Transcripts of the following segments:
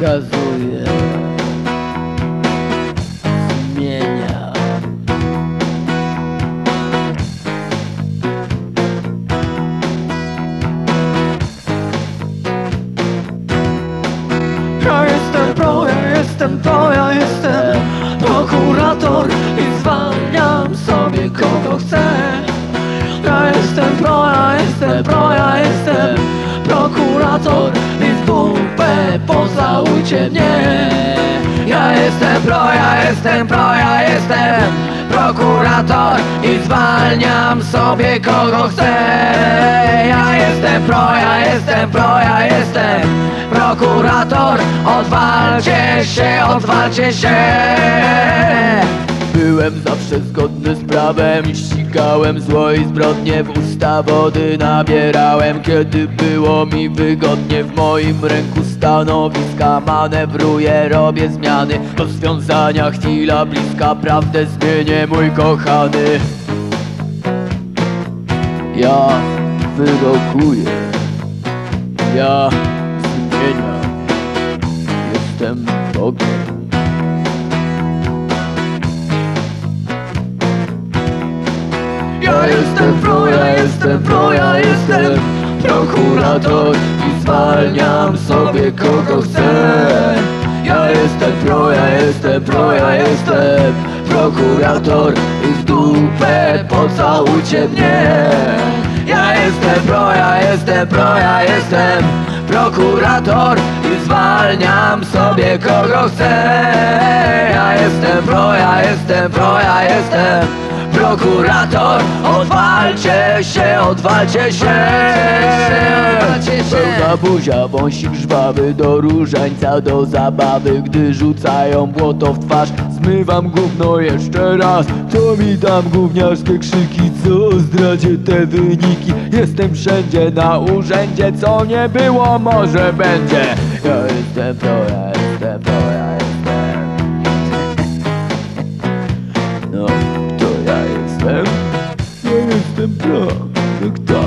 Gazuję Zmienia Ja jestem pro, ja jestem pro, ja jestem prokurator I zwalniam sobie kogo chcę. Ja jestem pro, ja jestem pro, pocałujcie mnie. Ja jestem pro, ja jestem pro, ja jestem prokurator I zwalniam sobie kogo chcę. Ja jestem pro, ja jestem pro, ja jestem prokurator. Odwalcie się, odwalcie się Byłem zawsze zgodny z prawem i ścigałem zło i zbrodnie w usta wody nabierałem. Kiedy było mi wygodnie w moim ręku stanowiska Manewruję, robię zmiany, rozwiązania chwila bliska Prawdę zmienię mój kochany. Ja wyrokuję. Ja jestem pro, ja jestem pro, ja jestem. Prokurator I zwalniam sobie kogo chcę. Ja jestem pro, ja jestem pro, ja jestem. Prokurator I w dupę pocałujcie mnie. Ja jestem pro, ja jestem pro, ja jestem. Prokurator I zwalniam sobie kogo chcę. Ja jestem pro, ja jestem pro, ja jestem prokurator Odwalcie się, odwalcie się. Pełna buzia, wąsik żwawy Do różańca, do zabawy Gdy rzucają błoto w twarz. Zmywam gówno jeszcze raz To mi tam gówniarskie krzyki. Co zdradzie te wyniki? Jestem wszędzie na urzędzie Co nie było, może będzie. Ja jestem ja No kto?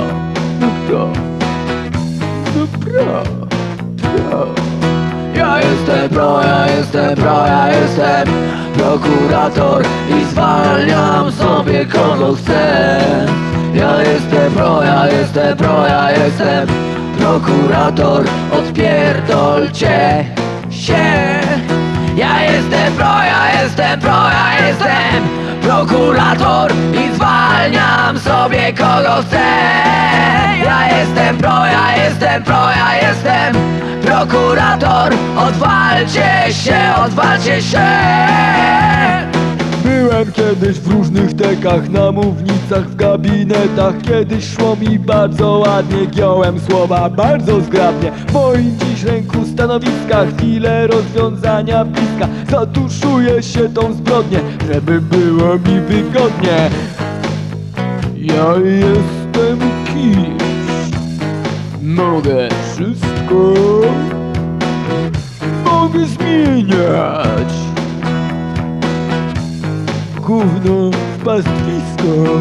No kto? No pro. Pro. Ja jestem pro, ja jestem pro, ja jestem prokurator I zwalniam sobie kogo chcę Ja jestem pro, ja jestem pro, ja jestem prokurator Odpierdolcie się ja jestem pro, ja jestem pro, ja jestem prokurator I zwalniam kogo chcę Ja jestem pro, ja jestem pro, ja jestem prokurator. Odwalcie się, odwalcie się. Byłem kiedyś w różnych tekach, na mównicach, w gabinetach. Kiedyś szło mi bardzo ładnie, giąłem słowa bardzo zgrabnie. W moim dziś ręku stanowiska, chwilę rozwiązania bliska. Zatuszuję się tą zbrodnię, żeby było mi wygodnie Ja jestem kimś, mogę wszystko. Mogę zmieniać. Gówno w pastwisko